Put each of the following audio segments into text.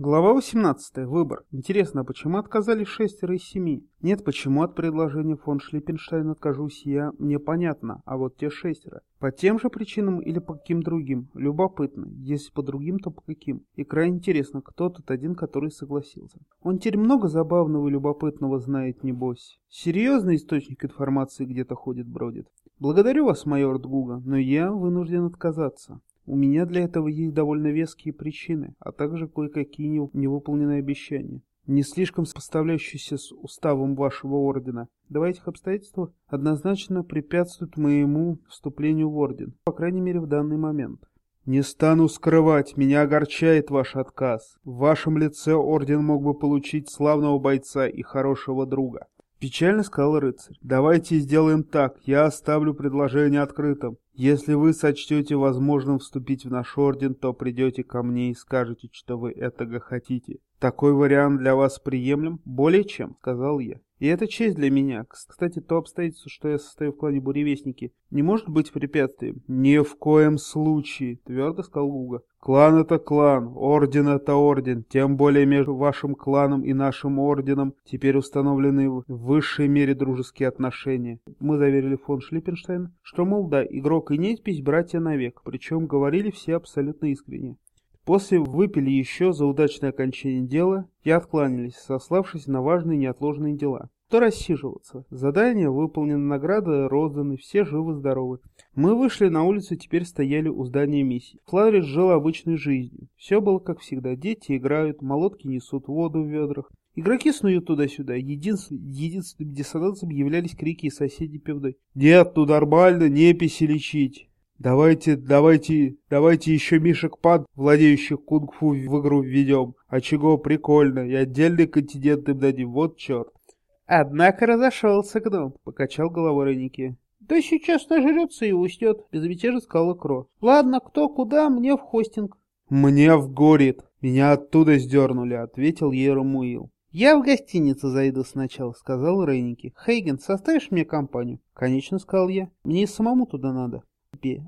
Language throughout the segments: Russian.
Глава 18. Выбор. Интересно, почему отказались шестеро из семи? Нет, почему от предложения фон Шлиппенштейн откажусь я, мне понятно, а вот те шестеро. По тем же причинам или по каким другим? Любопытно. Если по другим, то по каким? И крайне интересно, кто тот один, который согласился. Он теперь много забавного и любопытного знает, небось. Серьезный источник информации где-то ходит-бродит. Благодарю вас, майор Дгуга, но я вынужден отказаться. У меня для этого есть довольно веские причины, а также кое-какие невыполненные обещания, не слишком сопоставляющиеся с уставом вашего ордена. Два этих обстоятельства однозначно препятствуют моему вступлению в орден, по крайней мере в данный момент. Не стану скрывать, меня огорчает ваш отказ. В вашем лице орден мог бы получить славного бойца и хорошего друга. Печально сказал рыцарь. Давайте сделаем так, я оставлю предложение открытым. Если вы сочтете возможным вступить в наш орден, то придете ко мне и скажете, что вы этого хотите. Такой вариант для вас приемлем? Более чем, сказал я. И это честь для меня. Кстати, то обстоятельство, что я состою в клане Буревестники, не может быть препятствием. Ни в коем случае, твердо сказал Гуга. Клан это клан, орден это орден, тем более между вашим кланом и нашим орденом теперь установлены в высшей мере дружеские отношения. Мы заверили фон Шлиппенштейн, что, мол, да, игрок и неспись братья навек, причем говорили все абсолютно искренне. После выпили еще за удачное окончание дела и откланялись, сославшись на важные неотложные дела. Кто рассиживаться? Задание выполнено, награды розданы, все живы-здоровы. Мы вышли на улицу и теперь стояли у здания миссии. Флаврис жил обычной жизнью. Все было как всегда. Дети играют, молотки несут воду в ведрах. Игроки снуют туда-сюда. Единственным, единственным диссонансом являлись крики из соседей пивной. «Нет, тут нормально, неписи лечить!» Давайте, давайте, давайте еще Мишек Пад, владеющих кунг-фу в игру введем. А чего прикольно, и отдельный континент им дадим, вот черт. Однако разошелся гном, покачал головой Реники. Да сейчас нажрется и уснет, безмятежно сказала Кро. Ладно, кто куда, мне в хостинг. Мне в горит, меня оттуда сдернули, ответил ей Рамуил. «Я в гостиницу зайду сначала», — сказал Рейники. «Хейген, составишь мне компанию?» «Конечно», — сказал я. «Мне самому туда надо».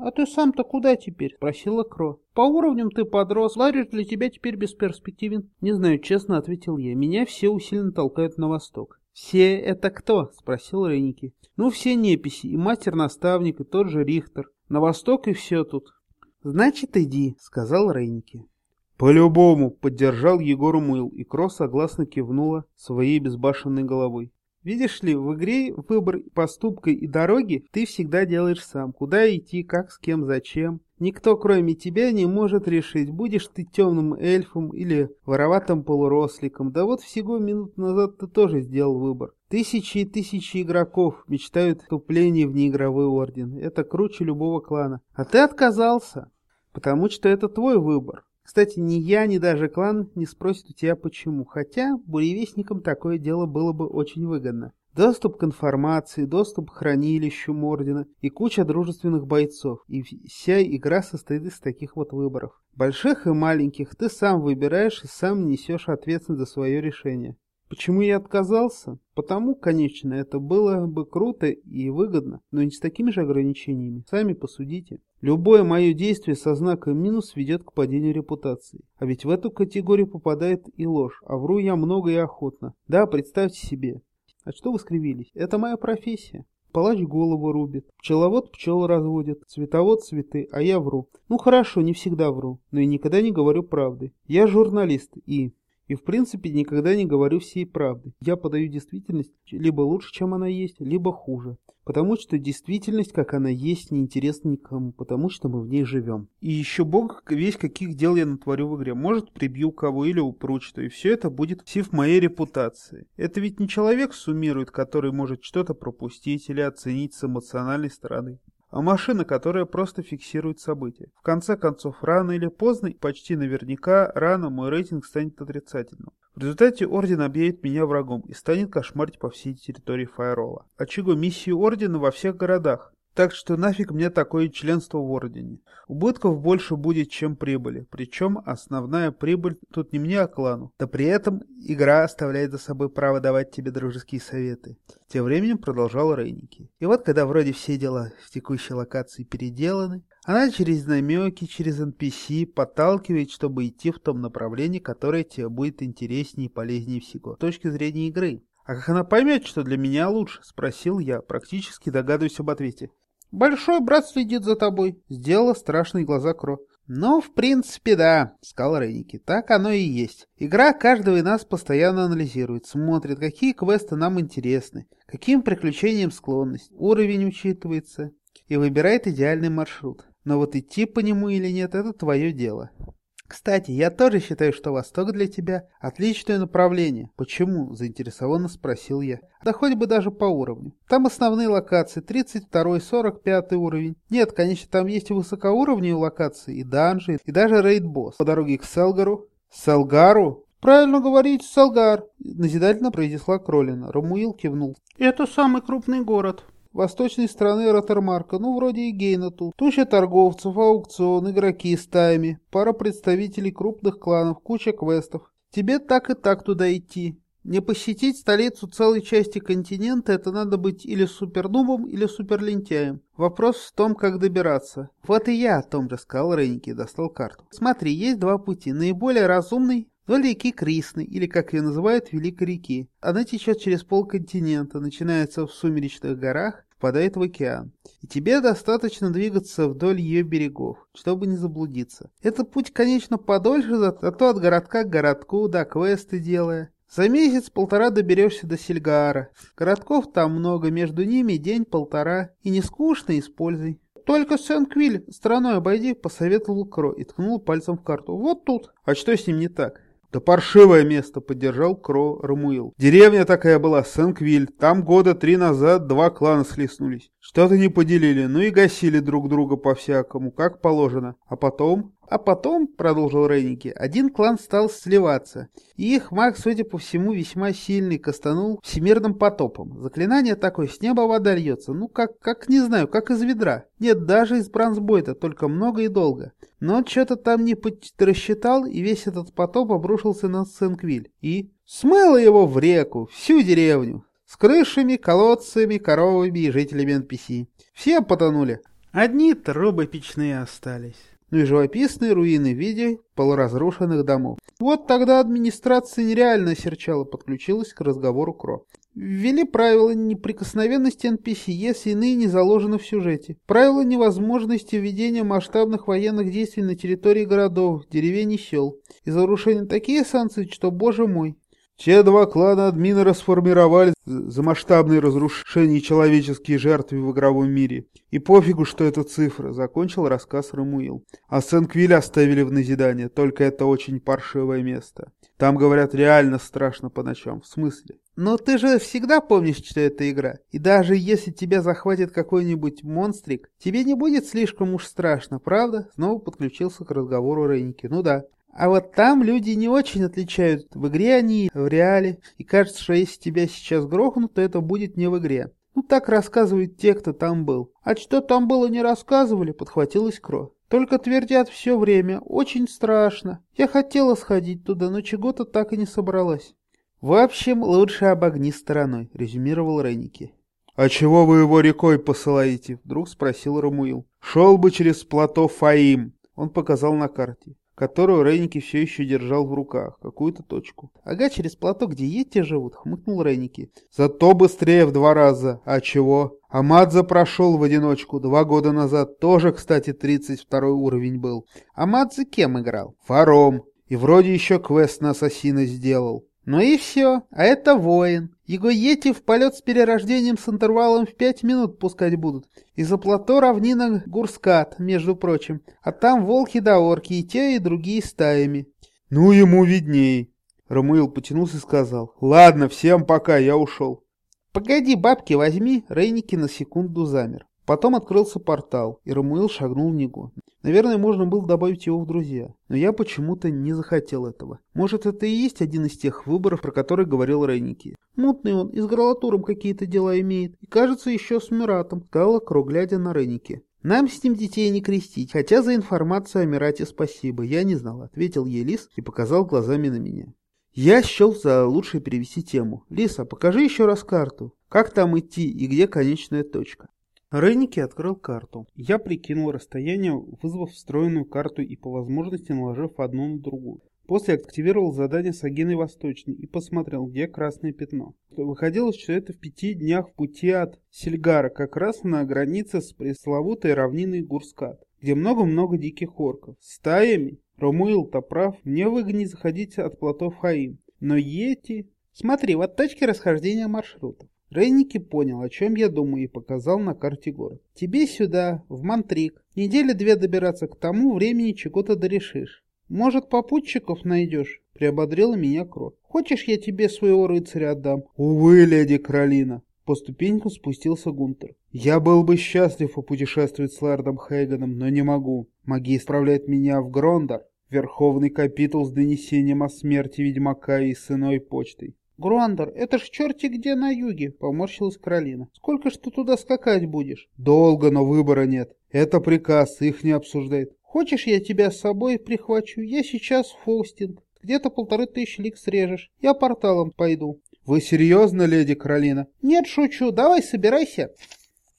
«А ты сам-то куда теперь?» — спросила Кро. «По уровням ты подрос, Лариш для тебя теперь бесперспективен». «Не знаю, честно», — ответил я. «Меня все усиленно толкают на восток». «Все это кто?» — спросил Реники. «Ну, все неписи, и мастер-наставник, и тот же Рихтер. На восток и все тут». «Значит, иди», — сказал Рейники. «По-любому», — поддержал Егор Мыл, и Кро согласно кивнула своей безбашенной головой. Видишь ли, в игре выбор поступка и дороги ты всегда делаешь сам. Куда идти, как, с кем, зачем. Никто, кроме тебя, не может решить, будешь ты темным эльфом или вороватым полуросликом. Да вот всего минут назад ты тоже сделал выбор. Тысячи и тысячи игроков мечтают о вступлении в неигровой орден. Это круче любого клана. А ты отказался, потому что это твой выбор. Кстати, ни я, ни даже клан не спросит у тебя почему, хотя буревестникам такое дело было бы очень выгодно. Доступ к информации, доступ к хранилищу Мордина и куча дружественных бойцов. И вся игра состоит из таких вот выборов. Больших и маленьких ты сам выбираешь и сам несешь ответственность за свое решение. Почему я отказался? Потому, конечно, это было бы круто и выгодно, но не с такими же ограничениями. Сами посудите. Любое мое действие со знаком минус ведет к падению репутации. А ведь в эту категорию попадает и ложь, а вру я много и охотно. Да, представьте себе. А что вы скривились? Это моя профессия. Палач голову рубит, пчеловод пчел разводит, цветовод цветы, а я вру. Ну хорошо, не всегда вру, но и никогда не говорю правды. Я журналист и... И в принципе никогда не говорю всей правды. Я подаю действительность либо лучше, чем она есть, либо хуже. Потому что действительность, как она есть, не интересна никому, потому что мы в ней живем. И еще бог весь каких дел я натворю в игре. Может, прибью кого или упру что, и все это будет сив моей репутации. Это ведь не человек суммирует, который может что-то пропустить или оценить с эмоциональной стороны а машина, которая просто фиксирует события. В конце концов, рано или поздно, почти наверняка, рано мой рейтинг станет отрицательным. В результате Орден объявит меня врагом и станет кошмарить по всей территории Файрола. Очагу миссии Ордена во всех городах. Так что нафиг мне такое членство в Ордене. Убытков больше будет, чем прибыли. Причем основная прибыль тут не мне, а клану. Да при этом игра оставляет за собой право давать тебе дружеские советы. Тем временем продолжал Рейники. И вот, когда вроде все дела в текущей локации переделаны, она через намеки, через NPC подталкивает, чтобы идти в том направлении, которое тебе будет интереснее и полезнее всего. С точки зрения игры. «А как она поймет, что для меня лучше?» — спросил я, практически догадываясь об ответе. «Большой брат следит за тобой», — сделала страшные глаза Кро. «Ну, в принципе, да», — сказал Рейники. «Так оно и есть. Игра каждого из нас постоянно анализирует, смотрит, какие квесты нам интересны, каким приключениям склонность, уровень учитывается и выбирает идеальный маршрут. Но вот идти по нему или нет — это твое дело. Кстати, я тоже считаю, что Восток для тебя – отличное направление. Почему? – заинтересованно спросил я. Да хоть бы даже по уровню. Там основные локации, 32 45 уровень. Нет, конечно, там есть и высокоуровневые локации, и данжи, и даже рейд-босс. По дороге к Селгару. Селгару? «Правильно говорить, Салгар», — назидательно произнесла Кролина. Рамуил кивнул. «Это самый крупный город восточной стороны Роттермарка, ну, вроде и Гейна тут. Туча торговцев, аукцион, игроки стаями, пара представителей крупных кланов, куча квестов. Тебе так и так туда идти. Не посетить столицу целой части континента это надо быть или супернубом, или суперлентяем. Вопрос в том, как добираться. Вот и я о том же сказал Рейники и достал карту. Смотри, есть два пути. Наиболее разумный Вдоль реки Крисны, или как ее называют, Великой реки. Она течет через полконтинента, начинается в сумеречных горах, впадает в океан. И тебе достаточно двигаться вдоль ее берегов, чтобы не заблудиться. Этот путь, конечно, подольше, зато от городка к городку, да, квесты делая. За месяц-полтора доберешься до Сельгаара. Городков там много, между ними день-полтора. И не скучно, используй. «Только Сен-Квиль стороной обойди», — посоветовал Кро и ткнул пальцем в карту. «Вот тут». «А что с ним не так?» «Да паршивое место», — поддержал Кро Рамуил. «Деревня такая была, Сен-Квиль. Там года три назад два клана схлестнулись. Что-то не поделили, ну и гасили друг друга по-всякому, как положено. А потом а потом, продолжил Рейники, один клан стал сливаться, и их маг, судя по всему, весьма сильный, кастанул всемирным потопом. Заклинание такое, с неба вода льется, ну как, как не знаю, как из ведра. Нет, даже из бронзбойта, только много и долго. Но он что-то там не рассчитал, и весь этот потоп обрушился на Сенквиль. И смыло его в реку, всю деревню. С крышами, колодцами, коровами и жителями NPC. Все потонули. Одни трубы печные остались ну и живописные руины в виде полуразрушенных домов. Вот тогда администрация нереально серчала, подключилась к разговору Кро. Ввели правила неприкосновенности NPC, если иные не заложены в сюжете. Правила невозможности введения масштабных военных действий на территории городов, деревень и сел. И за нарушение такие санкции, что, боже мой, те два клана админа расформировали за масштабные разрушения и человеческие жертвы в игровом мире. И пофигу, что это цифра, закончил рассказ Рамуил. А Сен-Квиль оставили в назидание, только это очень паршивое место. Там, говорят, реально страшно по ночам. В смысле? Но ты же всегда помнишь, что это игра. И даже если тебя захватит какой-нибудь монстрик, тебе не будет слишком уж страшно, правда? Снова подключился к разговору Рейники. Ну да. А вот там люди не очень отличают, в игре они, в реале, и кажется, что если тебя сейчас грохнут, то это будет не в игре. Ну так рассказывают те, кто там был. А что там было не рассказывали, подхватилась Кро. Только твердят все время, очень страшно. Я хотела сходить туда, но чего-то так и не собралась. В общем, лучше обогни стороной, резюмировал Рейники. «А чего вы его рекой посылаете?» — вдруг спросил Рамуил. «Шел бы через плато Фаим», — он показал на карте которую Рейники все еще держал в руках, какую-то точку. «Ага, через платок, где Йети живут», — хмыкнул Рейники. «Зато быстрее в два раза. А чего? Амадзе прошел в одиночку два года назад, тоже, кстати, 32 уровень был. Амадзе кем играл? Фаром. И вроде еще квест на ассасина сделал. Ну и все, а это воин. Его Йети в полет с перерождением с интервалом в пять минут пускать будут. Из-за плато равнина Гурскат, между прочим. А там волки да орки, и те, и другие стаями. Ну, ему видней. Рамуил потянулся и сказал. Ладно, всем пока, я ушел. Погоди, бабки возьми. Рейники на секунду замер. Потом открылся портал, и Рамуил шагнул в него. Наверное, можно было добавить его в друзья, но я почему-то не захотел этого. Может, это и есть один из тех выборов, про которые говорил Рейники. Мутный он, и с горлатуром какие-то дела имеет, и кажется еще с Миратом, сказала Кро, глядя на Рейники. Нам с ним детей не крестить, хотя за информацию о Мирате спасибо, я не знал, ответил ей Лис и показал глазами на меня. Я счел за лучшее перевести тему. Лиса, покажи еще раз карту. Как там идти и где конечная точка? Рейники открыл карту. Я прикинул расстояние, вызвав встроенную карту и по возможности наложив одну на другую. После активировал задание с Агиной Восточной и посмотрел, где красное пятно. Выходило, что это в пяти днях пути от Сельгара, как раз на границе с пресловутой равниной Гурскат, где много-много диких орков. Стаями. Ромуил-то прав, мне выгоднее заходить от плотов Хаим. Но Йети... Смотри, вот точки расхождения маршрутов. Рейники понял, о чем я думаю, и показал на карте город. Тебе сюда, в Мантрик. Недели две добираться к тому времени, чего-то дорешишь. Может, попутчиков найдешь? Приободрила меня Кро. Хочешь, я тебе своего рыцаря отдам? Увы, леди Кролина. По ступенькам спустился Гунтер. Я был бы счастлив попутешествовать с лордом Хейганом, но не могу. Маги исправляет меня в Грондар. Верховный капитул с донесением о смерти ведьмака и сыной почтой. «Груандер, это ж черти где на юге», — поморщилась Каролина. «Сколько ж ты туда скакать будешь?» «Долго, но выбора нет. Это приказ, их не обсуждает». «Хочешь, я тебя с собой прихвачу? Я сейчас в Фостинг. Где-то полторы тысячи лик срежешь. Я порталом пойду». «Вы серьезно, леди Каролина?» «Нет, шучу. Давай собирайся».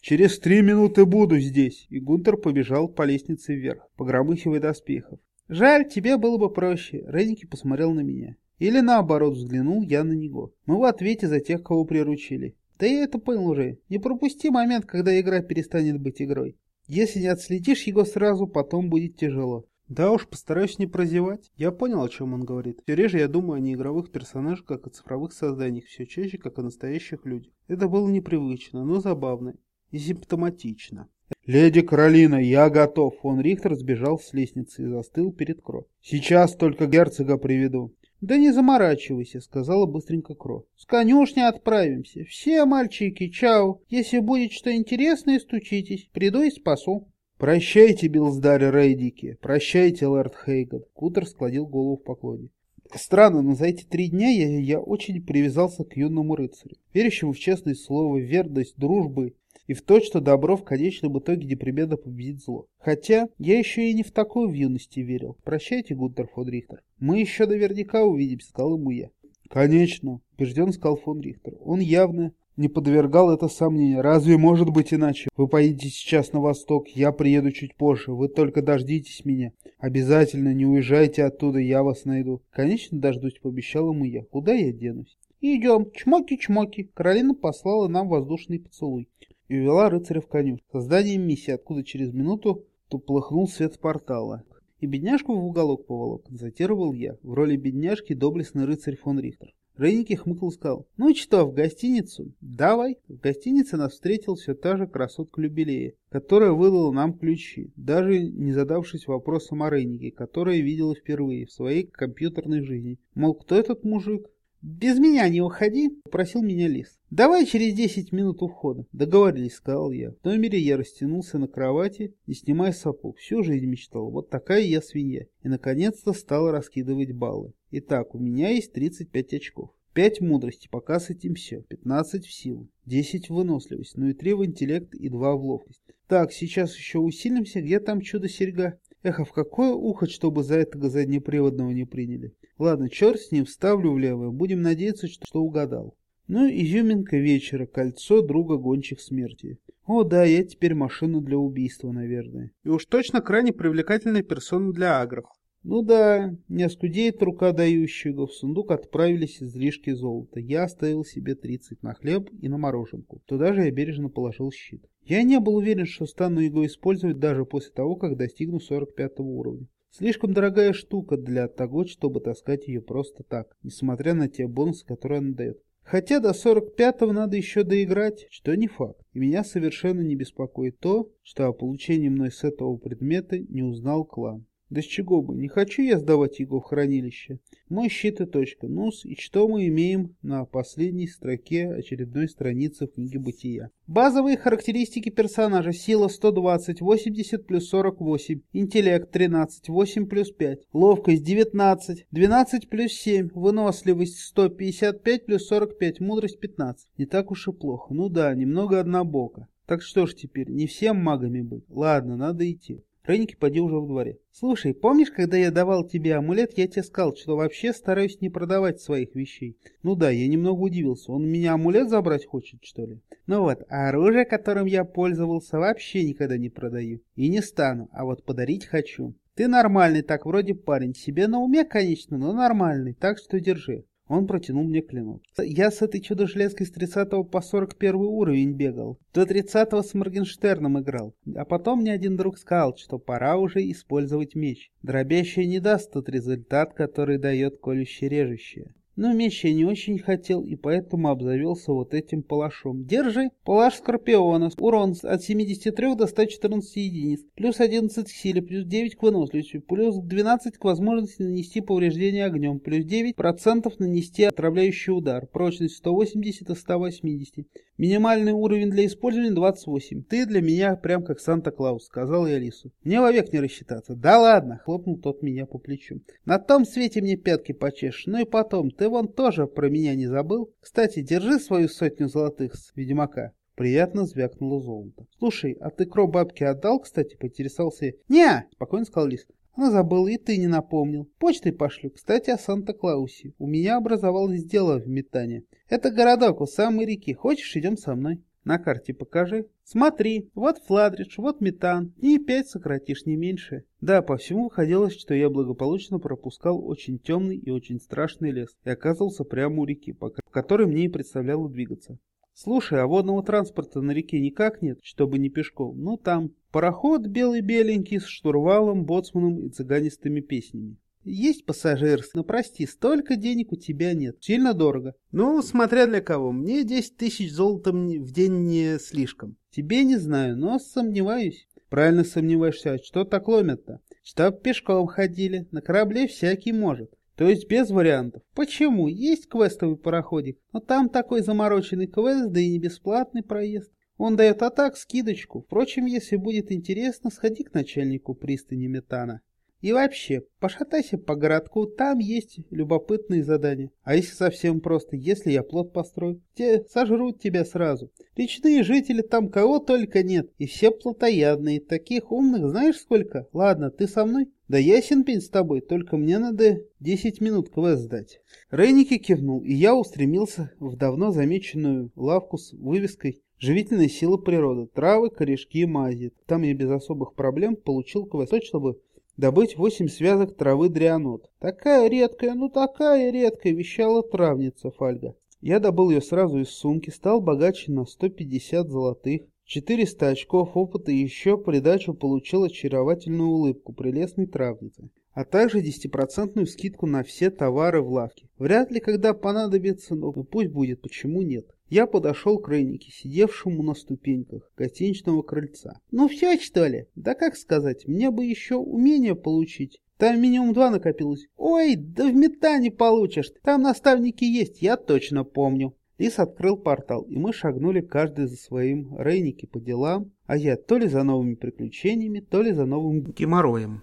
«Через три минуты буду здесь», и Гунтер побежал по лестнице вверх, погромыхивая доспехов. «Жаль, тебе было бы проще», — Рейники посмотрел на меня. Или наоборот, взглянул я на него. Мы в ответе за тех, кого приручили. Да я это понял уже. Не пропусти момент, когда игра перестанет быть игрой. Если не отследишь его сразу, потом будет тяжело. Да уж, постараюсь не прозевать. Я понял, о чем он говорит. Все реже я думаю о неигровых персонажах, как о цифровых созданиях, все чаще, как о настоящих людях. Это было непривычно, но забавно и симптоматично. «Леди Каролина, я готов!» Фон Рихтер сбежал с лестницы и застыл перед Кро. «Сейчас только герцога приведу». «Да не заморачивайся», — сказала быстренько Кро. «С конюшни отправимся. Все мальчики, чао. Если будет что интересное, стучитесь. Приду и спасу». «Прощайте, Билздарь Рейдики. Прощайте, лорд Хейган». Кутер складил голову в поклоне. Странно, но за эти три дня я, я очень привязался к юному рыцарю, верящему в честное слово, верность, дружбы и в то, что добро в конечном итоге непременно победит зло. Хотя я еще и не в такую в юности верил. Прощайте, Гунтер фон Рихтер. Мы еще наверняка увидимся, сказал ему я. Конечно, убежден сказал фон Рихтер. Он явно не подвергал это сомнения. Разве может быть иначе? Вы поедете сейчас на восток, я приеду чуть позже. Вы только дождитесь меня. Обязательно не уезжайте оттуда, я вас найду. Конечно, дождусь, пообещал ему я. Куда я денусь? Идем, чмоки-чмоки. Каролина послала нам воздушный поцелуй и увела рыцаря в коню. Созданием миссии, откуда через минуту туплыхнул свет портала. И бедняжку в уголок поволок, констатировал я, в роли бедняжки доблестный рыцарь фон Рихтер. Рейники хмыкнул сказал, ну что, в гостиницу? Давай. В гостинице нас встретил все та же красотка Любелея, которая выдала нам ключи, даже не задавшись вопросом о Рейнике, которая видела впервые в своей компьютерной жизни. Мол, кто этот мужик? «Без меня не уходи», — попросил меня Лис. «Давай через десять минут у входа». «Договорились», — сказал я. В номере я растянулся на кровати, не снимая сапог. Всю жизнь мечтал. Вот такая я свинья. И, наконец-то, стал раскидывать баллы. Итак, у меня есть 35 очков. 5 мудрости, пока с этим все. 15 в силу. 10 в выносливость, ну и 3 в интеллект и 2 в ловкость. Так, сейчас еще усилимся. Где там чудо-серьга? Эх, а в какое ухо, чтобы за этого заднеприводного не приняли? Ладно, черт с ним, вставлю в левое. Будем надеяться, что, что угадал. Ну, изюминка вечера, кольцо друга гончих смерти. О, да, я теперь машина для убийства, наверное. И уж точно крайне привлекательная персона для агров. Ну да, не оскудеет рука дающего. В сундук отправились излишки золота. Я оставил себе 30 на хлеб и на мороженку. Туда же я бережно положил щит. Я не был уверен, что стану его использовать даже после того, как достигну 45 уровня. Слишком дорогая штука для того, чтобы таскать ее просто так, несмотря на те бонусы, которые она дает. Хотя до 45-го надо еще доиграть, что не факт. И меня совершенно не беспокоит то, что о получении мной с этого предмета не узнал клан. Да с чего бы, не хочу я сдавать его в хранилище. Мой щит и точка. ну и что мы имеем на последней строке очередной страницы в книге Бытия? Базовые характеристики персонажа. Сила 120, 80 плюс 48. Интеллект 13, 8 плюс 5. Ловкость 19, 12 плюс 7. Выносливость 155 плюс 45. Мудрость 15. Не так уж и плохо. Ну да, немного однобоко. Так что ж теперь, не всем магами быть. Ладно, надо идти. Рейники поди уже в дворе. Слушай, помнишь, когда я давал тебе амулет, я тебе сказал, что вообще стараюсь не продавать своих вещей? Ну да, я немного удивился. Он меня амулет забрать хочет, что ли? Ну вот, а оружие, которым я пользовался, вообще никогда не продаю. И не стану, а вот подарить хочу. Ты нормальный так вроде парень. Себе на уме, конечно, но нормальный, так что держи. Он протянул мне клинок. Я с этой чудо-железкой с 30 по 41 уровень бегал. До 30 с Моргенштерном играл. А потом мне один друг сказал, что пора уже использовать меч. Дробящее не даст тот результат, который дает колюще-режущее. Но меч я не очень хотел и поэтому обзавелся вот этим палашом. Держи, палаш Скорпиона. Урон от 73 до 114 единиц. Плюс 11 к силе, плюс 9 к выносливости, плюс 12 к возможности нанести повреждение огнем, плюс 9% нанести отравляющий удар. Прочность 180 и 180. Минимальный уровень для использования 28. Ты для меня прям как Санта-Клаус, сказал я Алису. Мне вовек не рассчитаться. Да ладно, хлопнул тот меня по плечу. На том свете мне пятки почешешь. Ну и потом, ты вон тоже про меня не забыл. Кстати, держи свою сотню золотых с ведьмака. Приятно звякнуло золото. Слушай, а ты кро бабки отдал, кстати, поинтересовался я. Не, спокойно сказал Лис. Она забыла, и ты не напомнил. Почтой пошлю. Кстати, о Санта-Клаусе. У меня образовалось дело в метане. Это городок у самой реки. Хочешь, идем со мной? На карте покажи. Смотри, вот Фладридж, вот Метан. И пять сократишь, не меньше. Да, по всему выходило, что я благополучно пропускал очень темный и очень страшный лес и оказывался прямо у реки, по которой мне и представляло двигаться. Слушай, а водного транспорта на реке никак нет, чтобы не пешком. Ну там пароход белый-беленький с штурвалом, боцманом и цыганистыми песнями. Есть пассажирский, но прости, столько денег у тебя нет. Сильно дорого. Ну, смотря для кого. Мне 10 тысяч золотом в день не слишком. Тебе не знаю, но сомневаюсь. Правильно сомневаешься, а что так ломят-то? Чтоб пешком ходили, на корабле всякий может. То есть без вариантов. Почему? Есть квестовый пароходик, но там такой замороченный квест, да и не бесплатный проезд. Он дает а так скидочку. Впрочем, если будет интересно, сходи к начальнику пристани Метана. И вообще, пошатайся по городку, там есть любопытные задания. А если совсем просто, если я плод построю, те сожрут тебя сразу. Речные жители там кого только нет, и все плотоядные, таких умных знаешь сколько? Ладно, ты со мной? Да ясен пень с тобой, только мне надо 10 минут квест сдать. Рейники кивнул, и я устремился в давно замеченную лавку с вывеской «Живительная сила природы. Травы, корешки, мази». Там я без особых проблем получил квест, чтобы добыть восемь связок травы дрианот. Такая редкая, ну такая редкая, вещала травница Фальга. Я добыл ее сразу из сумки, стал богаче на 150 золотых, 400 очков опыта и еще придачу получил очаровательную улыбку прелестной травницы, а также 10% скидку на все товары в лавке. Вряд ли когда понадобится, но пусть будет, почему нет. Я подошел к Рейнике, сидевшему на ступеньках гостиничного крыльца. «Ну все, что ли? Да как сказать, мне бы еще умение получить. Там минимум два накопилось. Ой, да в метане получишь. Там наставники есть, я точно помню». Лис открыл портал, и мы шагнули каждый за своим Рейники по делам, а я то ли за новыми приключениями, то ли за новым геморроем.